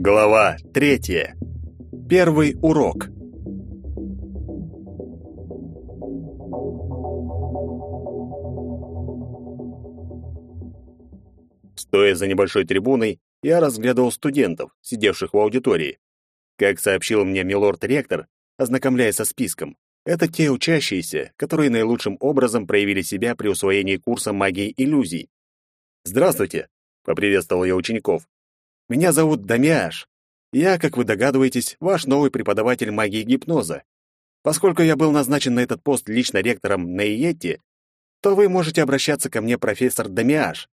Глава третья. Первый урок. Стоя за небольшой трибуной, я разглядывал студентов, сидевших в аудитории. Как сообщил мне милорд-ректор, ознакомляясь со списком, это те учащиеся, которые наилучшим образом проявили себя при усвоении курса магии иллюзий. «Здравствуйте!» — поприветствовал я учеников. «Меня зовут Дамиаш. Я, как вы догадываетесь, ваш новый преподаватель магии гипноза. Поскольку я был назначен на этот пост лично ректором на Иетте, то вы можете обращаться ко мне, профессор Дамиаш.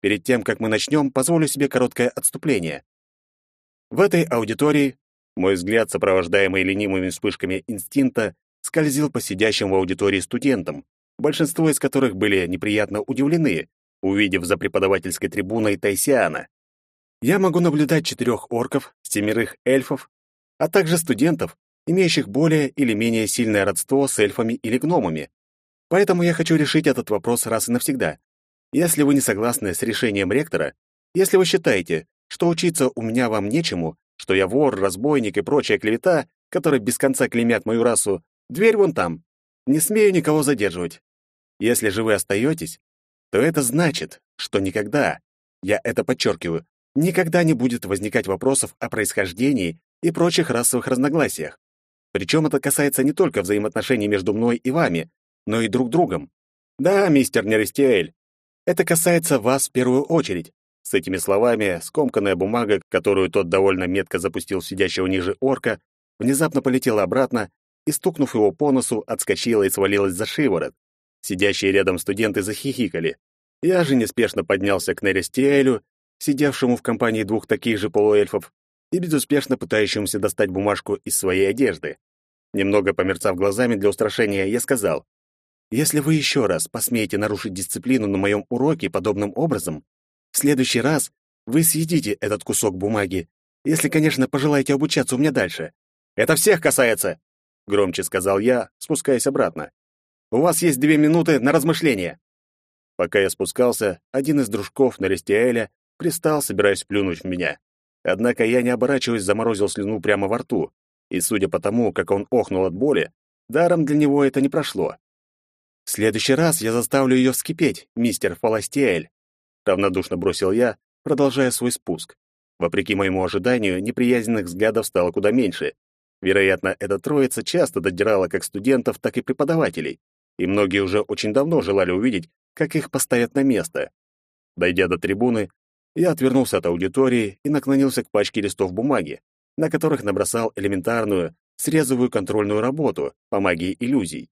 Перед тем, как мы начнем, позволю себе короткое отступление. В этой аудитории мой взгляд, сопровождаемый ленивыми вспышками инстинкта, скользил по сидящим в аудитории студентам, большинство из которых были неприятно удивлены, увидев за преподавательской трибуной Тайсиана. Я могу наблюдать четырех орков, семерых эльфов, а также студентов, имеющих более или менее сильное родство с эльфами или гномами. Поэтому я хочу решить этот вопрос раз и навсегда. Если вы не согласны с решением ректора, если вы считаете, что учиться у меня вам нечему, что я вор, разбойник и прочая клевета, которые без конца клеймят мою расу, дверь вон там. Не смею никого задерживать. Если же вы остаетесь, то это значит, что никогда, я это подчеркиваю, никогда не будет возникать вопросов о происхождении и прочих расовых разногласиях. Причем это касается не только взаимоотношений между мной и вами, но и друг другом. Да, мистер Нерестиэль, это касается вас в первую очередь. С этими словами скомканная бумага, которую тот довольно метко запустил сидящего ниже орка, внезапно полетела обратно и, стукнув его по носу, отскочила и свалилась за шиворот. Сидящие рядом студенты захихикали. Я же неспешно поднялся к Нерестиэлю, сидевшему в компании двух таких же полуэльфов, и безуспешно пытающемуся достать бумажку из своей одежды. Немного померцав глазами для устрашения, я сказал, если вы еще раз посмеете нарушить дисциплину на моем уроке подобным образом, в следующий раз вы съедите этот кусок бумаги, если, конечно, пожелаете обучаться у меня дальше. Это всех касается, громче сказал я, спускаясь обратно. У вас есть две минуты на размышление. Пока я спускался, один из дружков Наристиэля пристал, собираясь плюнуть в меня. Однако я, не оборачиваясь, заморозил слюну прямо во рту, и, судя по тому, как он охнул от боли, даром для него это не прошло. В следующий раз я заставлю ее вскипеть, мистер Фаластиэль, равнодушно бросил я, продолжая свой спуск. Вопреки моему ожиданию, неприязненных взглядов стало куда меньше. Вероятно, эта троица часто додирала как студентов, так и преподавателей, и многие уже очень давно желали увидеть, как их поставят на место. Дойдя до трибуны, я отвернулся от аудитории и наклонился к пачке листов бумаги, на которых набросал элементарную, срезовую контрольную работу по магии иллюзий.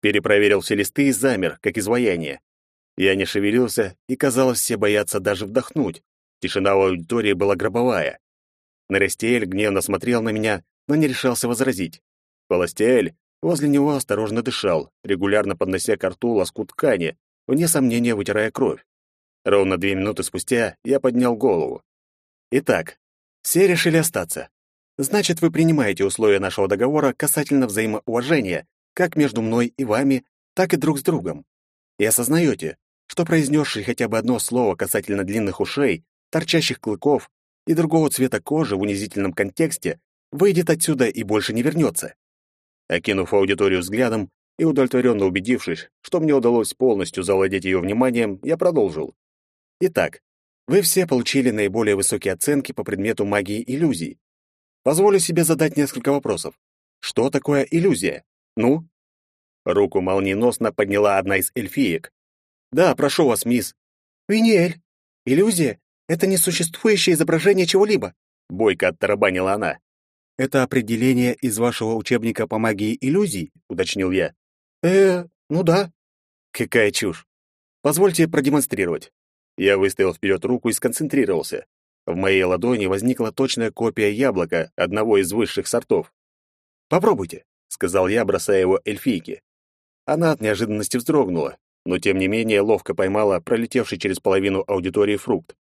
Перепроверил все листы и замер, как изваяние. Я не шевелился, и, казалось, все боятся даже вдохнуть. Тишина в аудитории была гробовая. Нарестиэль гневно смотрел на меня, но не решался возразить. Полостиэль возле него осторожно дышал, регулярно поднося к рту лоскут ткани, вне сомнения вытирая кровь. Ровно две минуты спустя я поднял голову. Итак, все решили остаться. Значит, вы принимаете условия нашего договора касательно взаимоуважения как между мной и вами, так и друг с другом. И осознаете, что произнесший хотя бы одно слово касательно длинных ушей, торчащих клыков и другого цвета кожи в унизительном контексте, выйдет отсюда и больше не вернется. Окинув аудиторию взглядом и удовлетворенно убедившись, что мне удалось полностью завладеть ее вниманием, я продолжил. Итак, вы все получили наиболее высокие оценки по предмету магии иллюзий. Позволю себе задать несколько вопросов. Что такое иллюзия? Ну? Руку молниеносно подняла одна из эльфиек. Да, прошу вас, мисс. Винель, иллюзия — это несуществующее изображение чего-либо. Бойко оттарабанила она. Это определение из вашего учебника по магии иллюзий, уточнил я. Э, ну да. Какая чушь. Позвольте продемонстрировать. Я выставил вперед руку и сконцентрировался. В моей ладони возникла точная копия яблока одного из высших сортов. Попробуйте. — сказал я, бросая его эльфийке. Она от неожиданности вздрогнула, но тем не менее ловко поймала пролетевший через половину аудитории фрукт.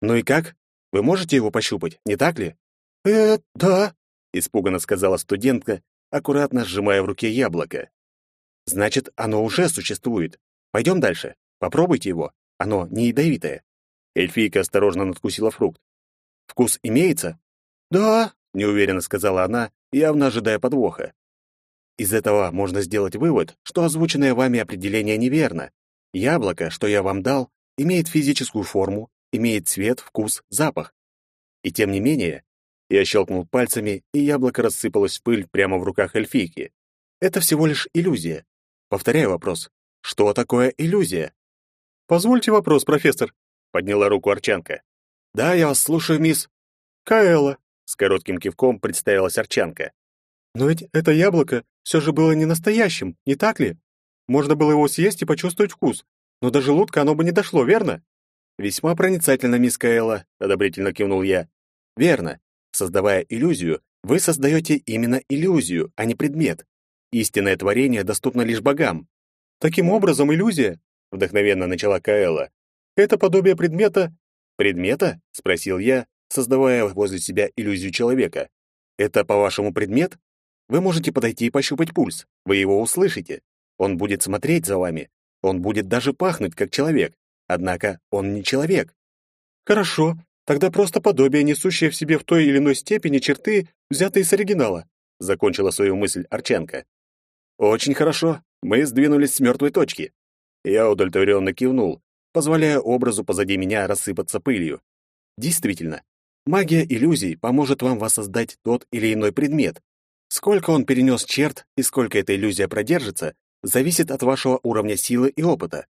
«Ну и как? Вы можете его пощупать, не так ли?» «Э, да», — испуганно сказала студентка, аккуратно сжимая в руке яблоко. Значит, оно уже существует. Пойдем дальше. Попробуйте его. Оно не ядовитое. Эльфийка осторожно надкусила фрукт. Вкус имеется? Да, неуверенно сказала она, явно ожидая подвоха. Из этого можно сделать вывод, что озвученное вами определение неверно. Яблоко, что я вам дал, имеет физическую форму, имеет цвет, вкус, запах. И тем не менее, я щелкнул пальцами, и яблоко рассыпалось в пыль прямо в руках эльфийки. Это всего лишь иллюзия. Повторяю вопрос. Что такое иллюзия? Позвольте вопрос, профессор, подняла руку Арчанка. Да, я вас слушаю, мисс. Каэла, с коротким кивком представилась Арчанка. Но ведь это яблоко все же было не настоящим, не так ли? Можно было его съесть и почувствовать вкус, но до желудка оно бы не дошло, верно? Весьма проницательно, мисс Каэла, одобрительно кивнул я. Верно. Создавая иллюзию, вы создаете именно иллюзию, а не предмет. Истинное творение доступно лишь богам. Таким образом, иллюзия, вдохновенно начала Каэла, это подобие предмета. Предмета? спросил я, создавая возле себя иллюзию человека. Это, по-вашему, предмет? Вы можете подойти и пощупать пульс. Вы его услышите. Он будет смотреть за вами. Он будет даже пахнуть как человек. Однако он не человек. Хорошо, тогда просто подобие, несущее в себе в той или иной степени черты, взятые с оригинала, закончила свою мысль Арченко. Очень хорошо. Мы сдвинулись с мертвой точки. Я удовлетворенно кивнул, позволяя образу позади меня рассыпаться пылью. Действительно, магия иллюзий поможет вам воссоздать тот или иной предмет. Сколько он перенес черт и сколько эта иллюзия продержится, зависит от вашего уровня силы и опыта.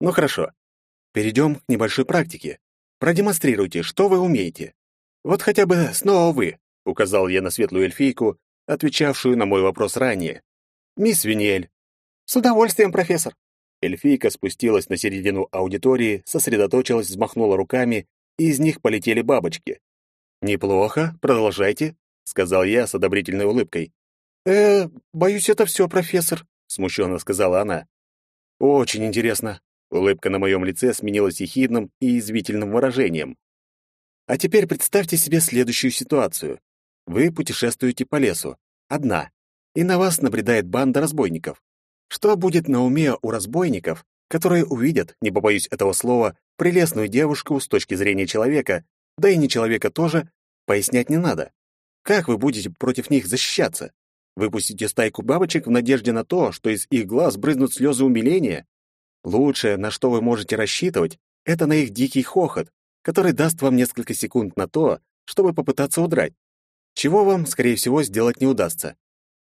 Ну хорошо, Перейдем к небольшой практике. Продемонстрируйте, что вы умеете. Вот хотя бы снова вы, указал я на светлую эльфийку, отвечавшую на мой вопрос ранее. Мисс Виньель. С удовольствием, профессор. Эльфийка спустилась на середину аудитории, сосредоточилась, взмахнула руками, и из них полетели бабочки. «Неплохо, продолжайте», — сказал я с одобрительной улыбкой. «Э, боюсь, это все, профессор», — смущенно сказала она. «Очень интересно. Улыбка на моем лице сменилась ехидным и извивительным выражением. А теперь представьте себе следующую ситуацию. Вы путешествуете по лесу, одна, и на вас набредает банда разбойников. Что будет на уме у разбойников, которые увидят, не побоюсь этого слова, прелестную девушку с точки зрения человека, да и не человека тоже, пояснять не надо. Как вы будете против них защищаться? Выпустите стайку бабочек в надежде на то, что из их глаз брызнут слезы умиления? Лучшее, на что вы можете рассчитывать, это на их дикий хохот, который даст вам несколько секунд на то, чтобы попытаться удрать. Чего вам, скорее всего, сделать не удастся.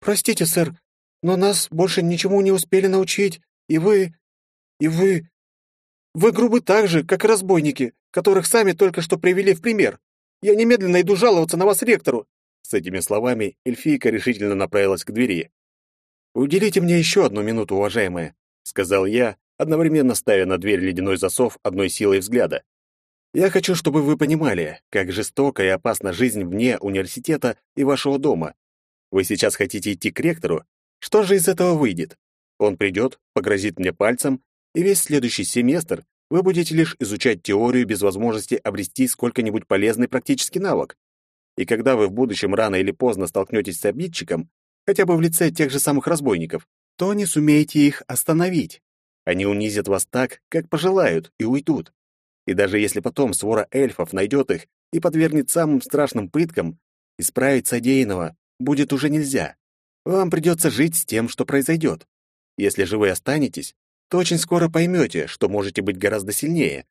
Простите, сэр, но нас больше ничему не успели научить, и вы... и вы... Вы грубы так же, как и разбойники, которых сами только что привели в пример. Я немедленно иду жаловаться на вас ректору. С этими словами эльфийка решительно направилась к двери. «Уделите мне еще одну минуту, уважаемая», — сказал я, одновременно ставя на дверь ледяной засов одной силой взгляда. Я хочу, чтобы вы понимали, как жестока и опасна жизнь вне университета и вашего дома. Вы сейчас хотите идти к ректору? Что же из этого выйдет? Он придет, погрозит мне пальцем, и весь следующий семестр вы будете лишь изучать теорию без возможности обрести сколько-нибудь полезный практический навык. И когда вы в будущем рано или поздно столкнетесь с обидчиком, хотя бы в лице тех же самых разбойников, то не сумеете их остановить. Они унизят вас так, как пожелают, и уйдут. И даже если потом свора эльфов найдет их и подвергнет самым страшным пыткам, исправить содеянного будет уже нельзя. Вам придется жить с тем, что произойдет. Если же вы останетесь, то очень скоро поймете, что можете быть гораздо сильнее.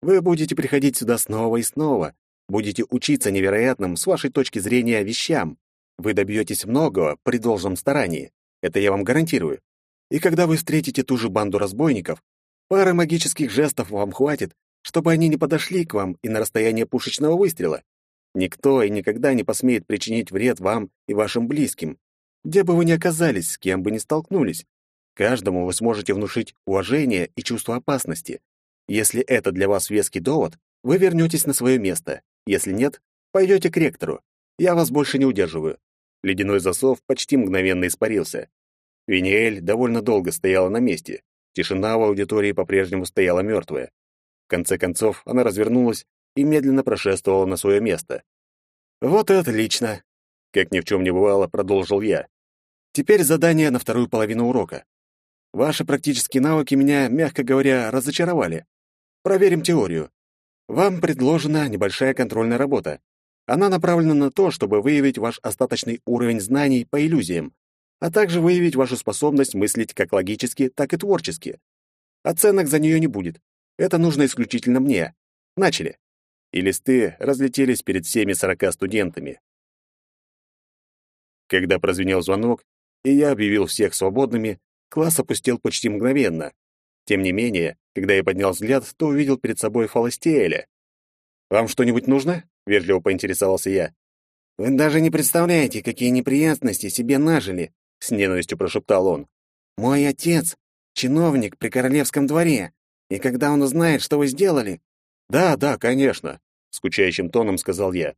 Вы будете приходить сюда снова и снова, будете учиться невероятным с вашей точки зрения вещам. Вы добьетесь многого при должном старании. Это я вам гарантирую. И когда вы встретите ту же банду разбойников, пары магических жестов вам хватит, чтобы они не подошли к вам и на расстояние пушечного выстрела. Никто и никогда не посмеет причинить вред вам и вашим близким, где бы вы ни оказались, с кем бы ни столкнулись. Каждому вы сможете внушить уважение и чувство опасности. Если это для вас веский довод, вы вернетесь на свое место. Если нет, пойдете к ректору. Я вас больше не удерживаю. Ледяной засов почти мгновенно испарился. Виниэль довольно долго стояла на месте. Тишина в аудитории по-прежнему стояла мертвая. В конце концов, она развернулась и медленно прошествовала на свое место. «Вот и отлично!» Как ни в чем не бывало, продолжил я. «Теперь задание на вторую половину урока. Ваши практические навыки меня, мягко говоря, разочаровали. Проверим теорию. Вам предложена небольшая контрольная работа. Она направлена на то, чтобы выявить ваш остаточный уровень знаний по иллюзиям, а также выявить вашу способность мыслить как логически, так и творчески. Оценок за нее не будет. Это нужно исключительно мне. Начали. И листы разлетелись перед всеми сорока студентами. Когда прозвенел звонок, и я объявил всех свободными, класс опустел почти мгновенно. Тем не менее, когда я поднял взгляд, то увидел перед собой Фаластиэля. «Вам что-нибудь нужно?» — вежливо поинтересовался я. «Вы даже не представляете, какие неприятности себе нажили», — с ненавистью прошептал он. «Мой отец — чиновник при королевском дворе, и когда он узнает, что вы сделали...» «Да, да, конечно», — скучающим тоном сказал я.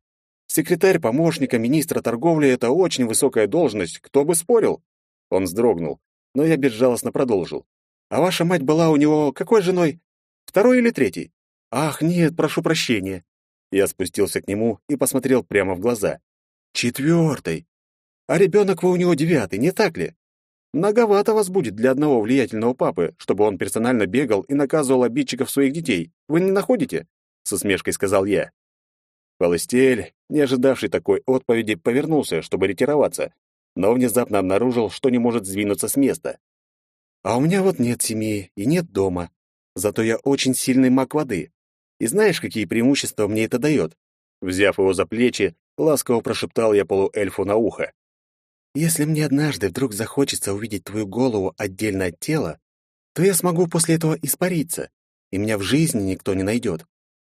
«Секретарь помощника министра торговли — это очень высокая должность, кто бы спорил?» Он вздрогнул, но я безжалостно продолжил. «А ваша мать была у него какой женой? Второй или третий?» «Ах, нет, прошу прощения». Я спустился к нему и посмотрел прямо в глаза. «Четвертый. А ребенок вы у него девятый, не так ли? Многовато вас будет для одного влиятельного папы, чтобы он персонально бегал и наказывал обидчиков своих детей. Вы не находите?» С усмешкой сказал я. Полостель, не ожидавший такой отповеди, повернулся, чтобы ретироваться, но внезапно обнаружил, что не может сдвинуться с места. «А у меня вот нет семьи и нет дома. Зато я очень сильный маг воды. И знаешь, какие преимущества мне это дает?» Взяв его за плечи, ласково прошептал я полуэльфу на ухо. «Если мне однажды вдруг захочется увидеть твою голову отдельно от тела, то я смогу после этого испариться, и меня в жизни никто не найдет.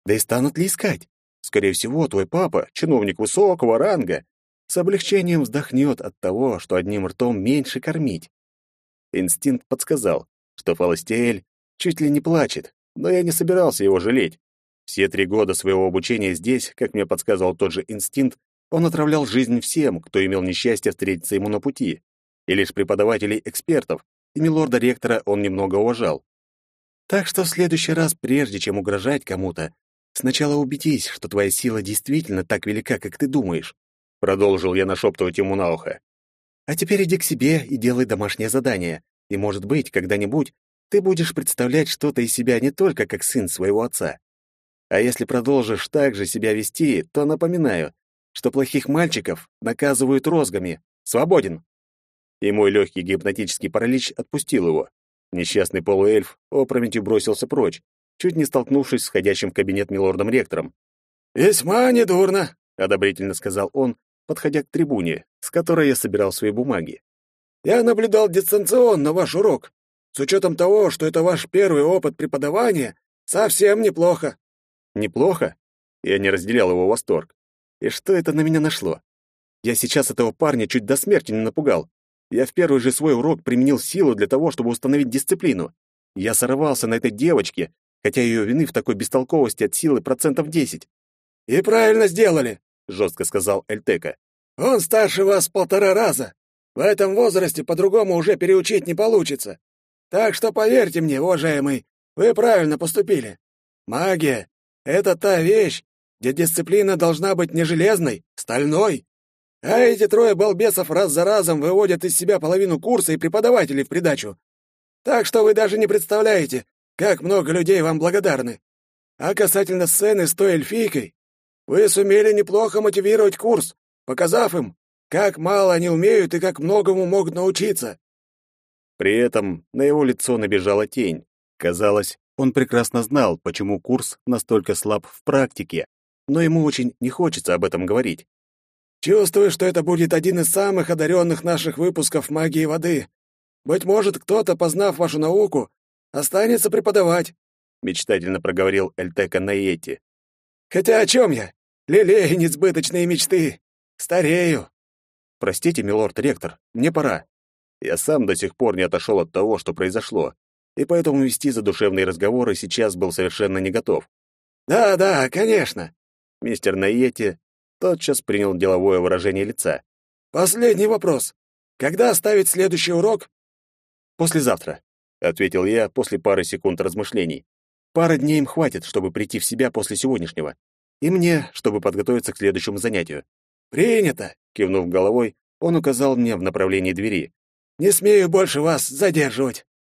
Да и станут ли искать? Скорее всего, твой папа, чиновник высокого ранга, с облегчением вздохнет от того, что одним ртом меньше кормить. Инстинкт подсказал, что Фаластиэль чуть ли не плачет, но я не собирался его жалеть. Все три года своего обучения здесь, как мне подсказывал тот же инстинкт, он отравлял жизнь всем, кто имел несчастье встретиться ему на пути. И лишь преподавателей-экспертов и милорда-ректора он немного уважал. Так что в следующий раз, прежде чем угрожать кому-то, сначала убедись, что твоя сила действительно так велика, как ты думаешь. Продолжил я нашептывать ему на ухо. А теперь иди к себе и делай домашнее задание. И, может быть, когда-нибудь ты будешь представлять что-то из себя не только как сын своего отца. А если продолжишь так же себя вести, то напоминаю, что плохих мальчиков наказывают розгами. Свободен. И мой легкий гипнотический паралич отпустил его. Несчастный полуэльф опрометью бросился прочь, чуть не столкнувшись с входящим в кабинет милордом-ректором. «Весьма недурно», — одобрительно сказал он, подходя к трибуне, с которой я собирал свои бумаги. «Я наблюдал дистанционно ваш урок. С учетом того, что это ваш первый опыт преподавания, совсем неплохо. Неплохо? Я не разделял его восторг. И что это на меня нашло? Я сейчас этого парня чуть до смерти не напугал. Я в первый же свой урок применил силу для того, чтобы установить дисциплину. Я сорвался на этой девочке, хотя ее вины в такой бестолковости от силы процентов десять. «И правильно сделали», — жестко сказал Эльтека. «Он старше вас полтора раза. В этом возрасте по-другому уже переучить не получится. Так что поверьте мне, уважаемый, вы правильно поступили. Магия — это та вещь, где дисциплина должна быть не железной, стальной. А эти трое балбесов раз за разом выводят из себя половину курса и преподавателей в придачу. Так что вы даже не представляете, как много людей вам благодарны. А касательно сцены с той эльфийкой, вы сумели неплохо мотивировать курс, показав им, как мало они умеют и как многому могут научиться. При этом на его лицо набежала тень. Казалось, он прекрасно знал, почему курс настолько слаб в практике, но ему очень не хочется об этом говорить. «Чувствую, что это будет один из самых одаренных наших выпусков магии воды. Быть может, кто-то, познав вашу науку, останется преподавать», — мечтательно проговорил Эльтека Наети. «Хотя о чем я? Лелея несбыточные мечты. Старею». «Простите, милорд-ректор, мне пора. Я сам до сих пор не отошел от того, что произошло, и поэтому вести задушевные разговоры сейчас был совершенно не готов. «Да, да, конечно». Мистер Найети тотчас принял деловое выражение лица. «Последний вопрос. Когда ставить следующий урок?» «Послезавтра», — ответил я после пары секунд размышлений. «Пары дней им хватит, чтобы прийти в себя после сегодняшнего. И мне, чтобы подготовиться к следующему занятию». «Принято», — кивнув головой, он указал мне в направлении двери. Не смею больше вас задерживать.